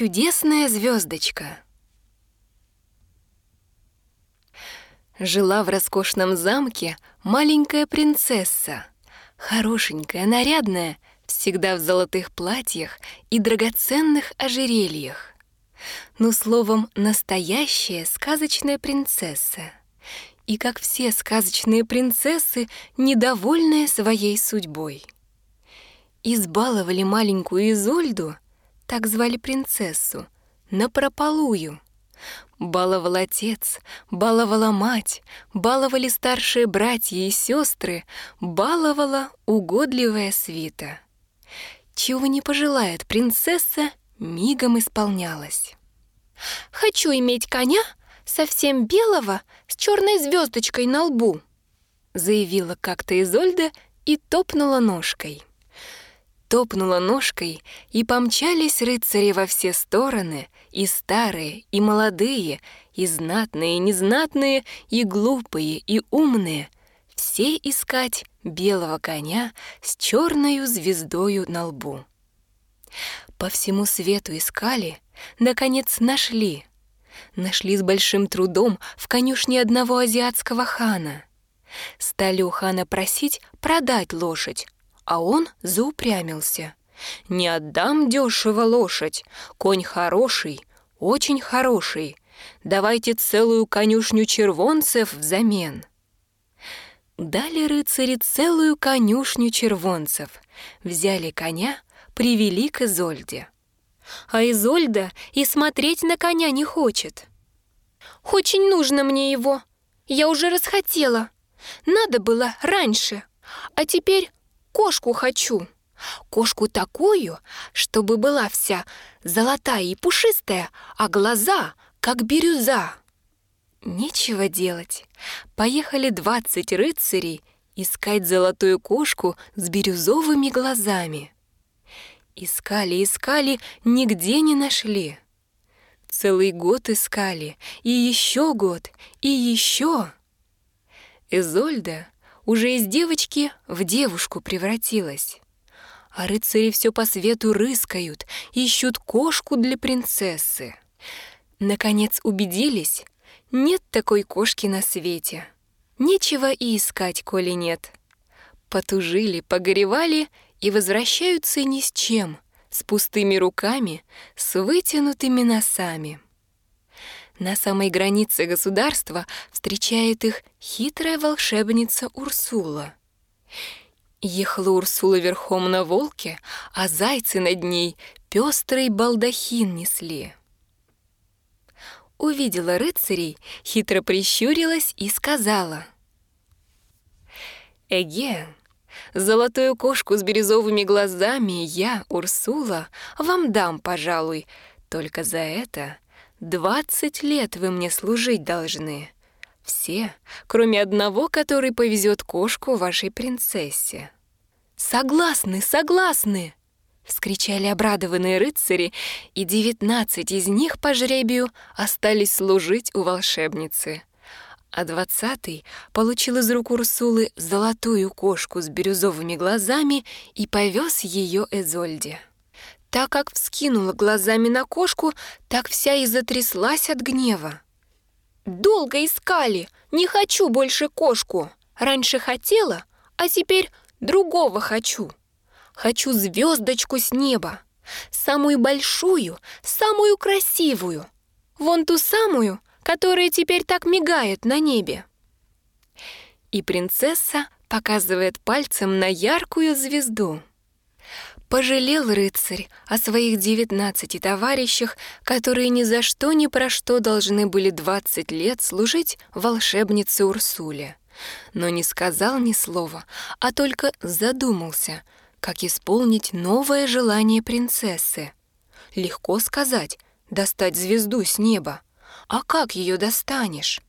Чудесная звездочка. Жила в роскошном замке маленькая принцесса, хорошенькая, нарядная, всегда в золотых платьях и драгоценных ожерельях. Ну, словом, настоящая сказочная принцесса. И, как все сказочные принцессы, недовольная своей судьбой. Избаловали маленькую Изольду — так звали принцессу, напропалую. Баловал отец, баловала мать, баловали старшие братья и сестры, баловала угодливая свита. Чего не пожелает принцесса, мигом исполнялась. «Хочу иметь коня совсем белого с черной звездочкой на лбу», заявила как-то Изольда и топнула ножкой топнула ножкой, и помчались рыцари во все стороны, и старые, и молодые, и знатные, и незнатные, и глупые, и умные, все искать белого коня с черною звездою на лбу. По всему свету искали, наконец нашли. Нашли с большим трудом в конюшне одного азиатского хана. Стали у хана просить продать лошадь, а он заупрямился. «Не отдам дешево лошадь, конь хороший, очень хороший. Давайте целую конюшню червонцев взамен». Дали рыцари целую конюшню червонцев, взяли коня, привели к Изольде. А Изольда и смотреть на коня не хочет. «Очень нужно мне его. Я уже расхотела. Надо было раньше. А теперь Кошку хочу. Кошку такую, чтобы была вся золотая и пушистая, а глаза как бирюза. Нечего делать. Поехали двадцать рыцарей искать золотую кошку с бирюзовыми глазами. Искали, искали, нигде не нашли. Целый год искали, и еще год, и еще. Изольда уже из девочки в девушку превратилась. А рыцари все по свету рыскают, ищут кошку для принцессы. Наконец убедились, нет такой кошки на свете. Нечего и искать, коли нет. Потужили, погоревали и возвращаются ни с чем, с пустыми руками, с вытянутыми носами. На самой границе государства встречает их хитрая волшебница Урсула. Ехала Урсула верхом на волке, а зайцы над ней пестрый балдахин несли. Увидела рыцарей, хитро прищурилась и сказала. «Эге, золотую кошку с бирюзовыми глазами я, Урсула, вам дам, пожалуй, только за это Двадцать лет вы мне служить должны. Все, кроме одного, который повезет кошку вашей принцессе». «Согласны, согласны!» — вскричали обрадованные рыцари, и девятнадцать из них по жребию остались служить у волшебницы. А двадцатый получил из рук Урсулы золотую кошку с бирюзовыми глазами и повез ее Эзольде. Так как вскинула глазами на кошку, так вся и затряслась от гнева. «Долго искали! Не хочу больше кошку! Раньше хотела, а теперь другого хочу! Хочу звездочку с неба! Самую большую, самую красивую! Вон ту самую, которая теперь так мигает на небе!» И принцесса показывает пальцем на яркую звезду. Пожалел рыцарь о своих девятнадцати товарищах, которые ни за что ни про что должны были двадцать лет служить волшебнице Урсуле. Но не сказал ни слова, а только задумался, как исполнить новое желание принцессы. Легко сказать — достать звезду с неба. А как ее достанешь?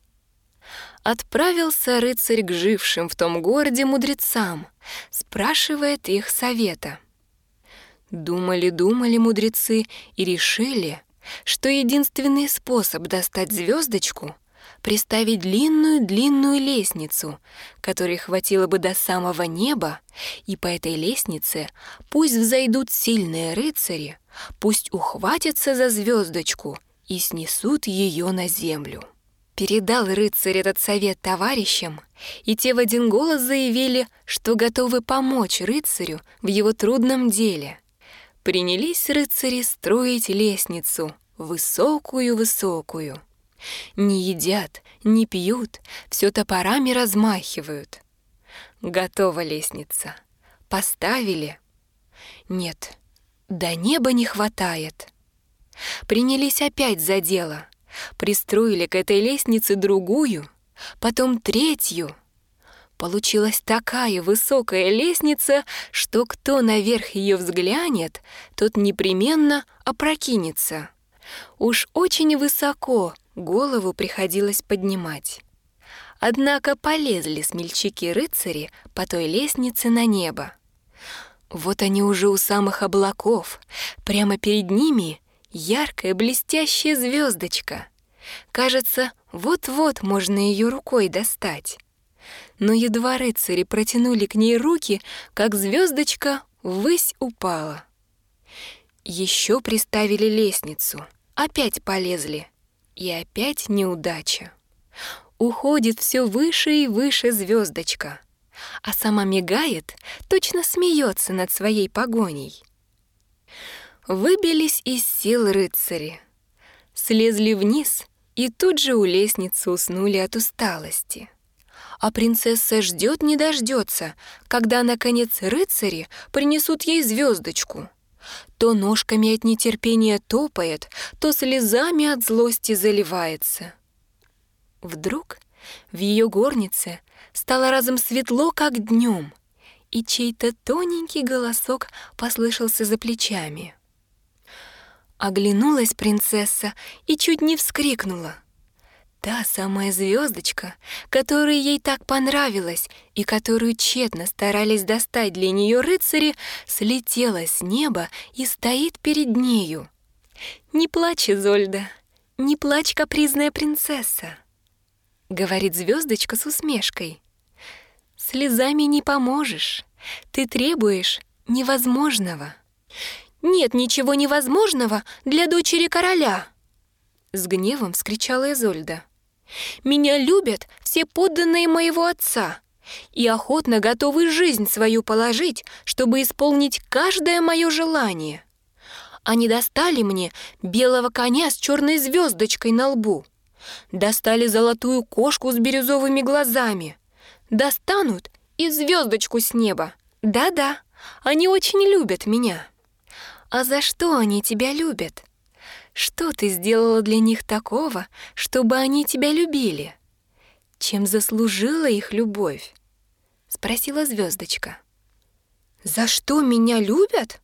Отправился рыцарь к жившим в том городе мудрецам, спрашивает их совета — Думали-думали мудрецы и решили, что единственный способ достать звездочку — приставить длинную-длинную лестницу, которой хватило бы до самого неба, и по этой лестнице пусть взойдут сильные рыцари, пусть ухватятся за звездочку и снесут ее на землю. Передал рыцарь этот совет товарищам, и те в один голос заявили, что готовы помочь рыцарю в его трудном деле. Принялись рыцари строить лестницу, высокую-высокую. Не едят, не пьют, все топорами размахивают. Готова лестница. Поставили. Нет, до неба не хватает. Принялись опять за дело. Пристроили к этой лестнице другую, потом третью. Получилась такая высокая лестница, что кто наверх ее взглянет, тот непременно опрокинется. Уж очень высоко голову приходилось поднимать. Однако полезли смельчаки-рыцари по той лестнице на небо. Вот они уже у самых облаков, прямо перед ними яркая блестящая звездочка. Кажется, вот-вот можно ее рукой достать. Но едва рыцари протянули к ней руки, как звездочка ввысь упала. Еще приставили лестницу, опять полезли, и опять неудача. Уходит все выше и выше звездочка, а сама мигает, точно смеется над своей погоней. Выбились из сил рыцари, слезли вниз и тут же у лестницы уснули от усталости. А принцесса ждет не дождется, когда, наконец, рыцари принесут ей звездочку. То ножками от нетерпения топает, то слезами от злости заливается. Вдруг в ее горнице стало разом светло, как днем, и чей-то тоненький голосок послышался за плечами — Оглянулась принцесса и чуть не вскрикнула. Та самая звездочка, которая ей так понравилась и которую тщетно старались достать для нее рыцари, слетела с неба и стоит перед нею. «Не плачь, Изольда, не плачь, капризная принцесса», — говорит звездочка с усмешкой. «Слезами не поможешь, ты требуешь невозможного». Нет ничего невозможного для дочери короля!» С гневом вскричала Изольда. «Меня любят все подданные моего отца и охотно готовы жизнь свою положить, чтобы исполнить каждое мое желание. Они достали мне белого коня с черной звездочкой на лбу, достали золотую кошку с бирюзовыми глазами, достанут и звездочку с неба. Да-да, они очень любят меня». А за что они тебя любят? Что ты сделала для них такого, чтобы они тебя любили? Чем заслужила их любовь? Спросила звездочка. За что меня любят?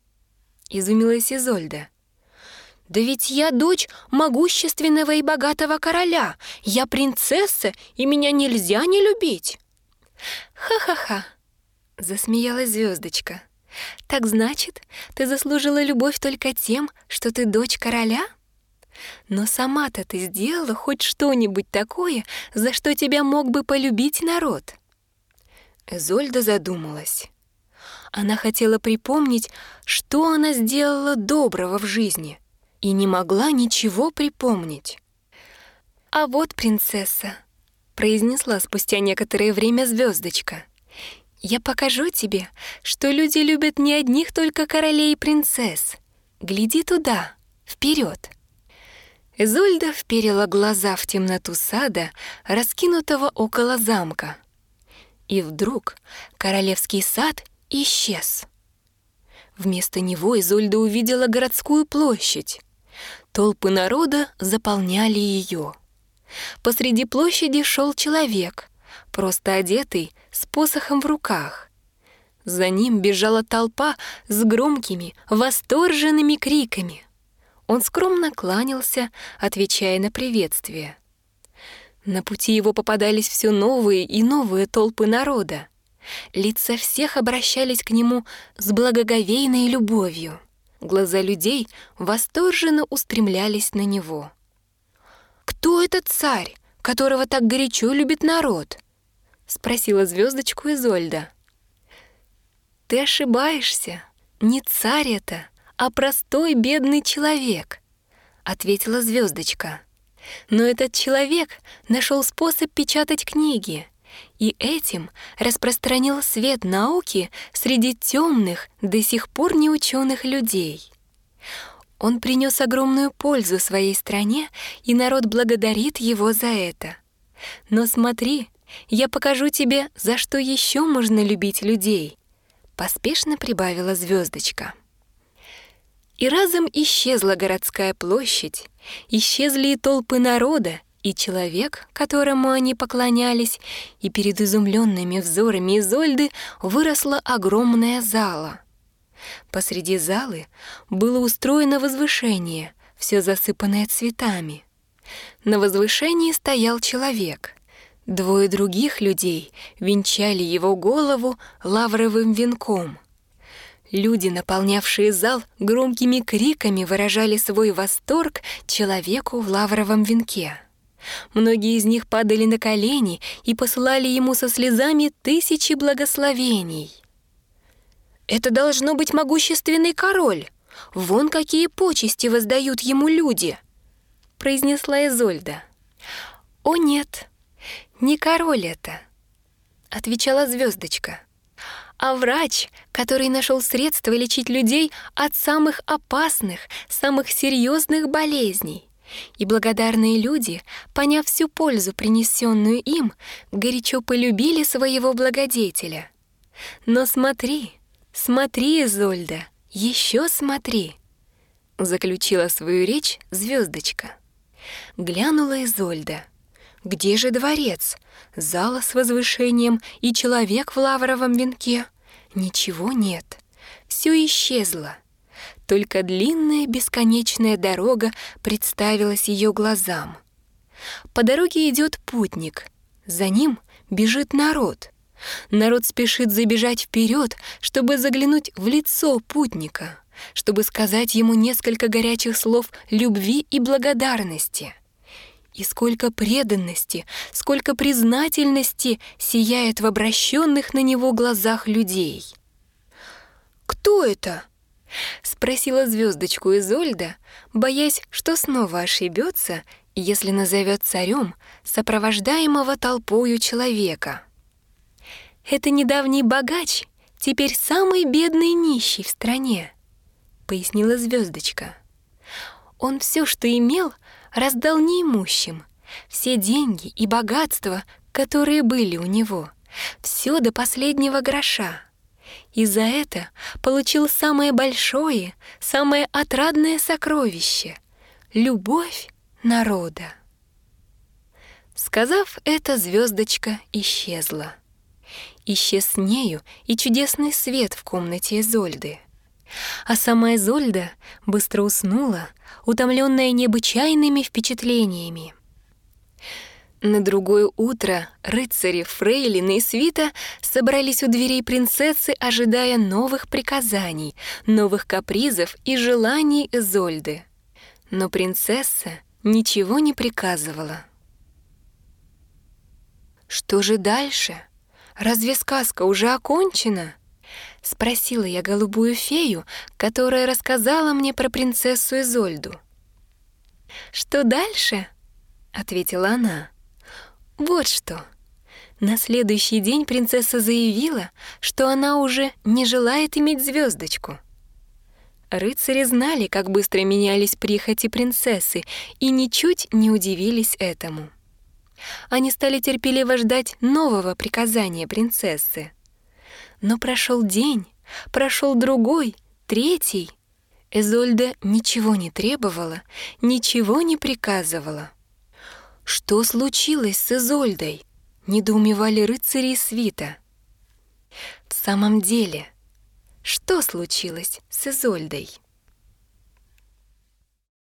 Изумилась Изольда. Да ведь я дочь могущественного и богатого короля. Я принцесса, и меня нельзя не любить. Ха-ха-ха, засмеялась звездочка. Так значит, ты заслужила любовь только тем, что ты дочь короля? Но сама-то ты сделала хоть что-нибудь такое, за что тебя мог бы полюбить народ?» Зольда задумалась. Она хотела припомнить, что она сделала доброго в жизни, и не могла ничего припомнить. «А вот принцесса», — произнесла спустя некоторое время звездочка — я покажу тебе, что люди любят не одних только королей и принцесс. Гляди туда, вперед. Изольда вперила глаза в темноту сада, раскинутого около замка. И вдруг королевский сад исчез. Вместо него Изольда увидела городскую площадь. Толпы народа заполняли ее. Посреди площади шел человек, просто одетый с посохом в руках. За ним бежала толпа с громкими, восторженными криками. Он скромно кланялся, отвечая на приветствие. На пути его попадались все новые и новые толпы народа. Лица всех обращались к нему с благоговейной любовью. Глаза людей восторженно устремлялись на него. «Кто этот царь? которого так горячо любит народ?» — спросила звездочку Изольда. «Ты ошибаешься. Не царь это, а простой бедный человек», — ответила звездочка. Но этот человек нашел способ печатать книги и этим распространил свет науки среди темных, до сих пор неученых людей. Он принес огромную пользу своей стране, и народ благодарит его за это. Но смотри, я покажу тебе, за что еще можно любить людей, поспешно прибавила звездочка. И разом исчезла городская площадь, исчезли и толпы народа, и человек, которому они поклонялись, и перед изумленными взорами Изольды выросла огромная зала. Посреди залы было устроено возвышение, все засыпанное цветами. На возвышении стоял человек. Двое других людей венчали его голову лавровым венком — Люди, наполнявшие зал, громкими криками выражали свой восторг человеку в лавровом венке. Многие из них падали на колени и посылали ему со слезами тысячи благословений. «Это должно быть могущественный король! Вон какие почести воздают ему люди!» — произнесла Изольда. «О нет, не король это!» — отвечала звездочка а врач, который нашел средства лечить людей от самых опасных, самых серьезных болезней. И благодарные люди, поняв всю пользу, принесенную им, горячо полюбили своего благодетеля. Но смотри, смотри, Изольда, еще смотри, заключила свою речь звездочка. Глянула Изольда. Где же дворец? Зала с возвышением и человек в лавровом венке? Ничего нет. Все исчезло. Только длинная бесконечная дорога представилась ее глазам. По дороге идет путник. За ним бежит народ. Народ спешит забежать вперед, чтобы заглянуть в лицо путника, чтобы сказать ему несколько горячих слов любви и благодарности — и сколько преданности, сколько признательности сияет в обращенных на него глазах людей. «Кто это?» — спросила звездочку Изольда, боясь, что снова ошибется, если назовет царем сопровождаемого толпою человека. «Это недавний богач, теперь самый бедный нищий в стране», — пояснила звездочка. «Он все, что имел — раздал неимущим все деньги и богатства, которые были у него, все до последнего гроша. И за это получил самое большое, самое отрадное сокровище — любовь народа. Сказав это, звездочка исчезла. Исчез с нею и чудесный свет в комнате Изольды. А сама Изольда быстро уснула, утомленная необычайными впечатлениями. На другое утро рыцари, фрейлины и свита собрались у дверей принцессы, ожидая новых приказаний, новых капризов и желаний Изольды. Но принцесса ничего не приказывала. Что же дальше? Разве сказка уже окончена? — спросила я голубую фею, которая рассказала мне про принцессу Изольду. «Что дальше?» — ответила она. «Вот что». На следующий день принцесса заявила, что она уже не желает иметь звездочку. Рыцари знали, как быстро менялись прихоти принцессы, и ничуть не удивились этому. Они стали терпеливо ждать нового приказания принцессы. Но прошел день, прошел другой, третий. Эзольда ничего не требовала, ничего не приказывала. Что случилось с Эзольдой? Недоумевали рыцари свита. В самом деле, что случилось с Изольдой?